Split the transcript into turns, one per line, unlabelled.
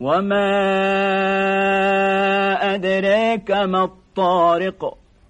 وما أدراك ما الطارق